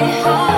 heart.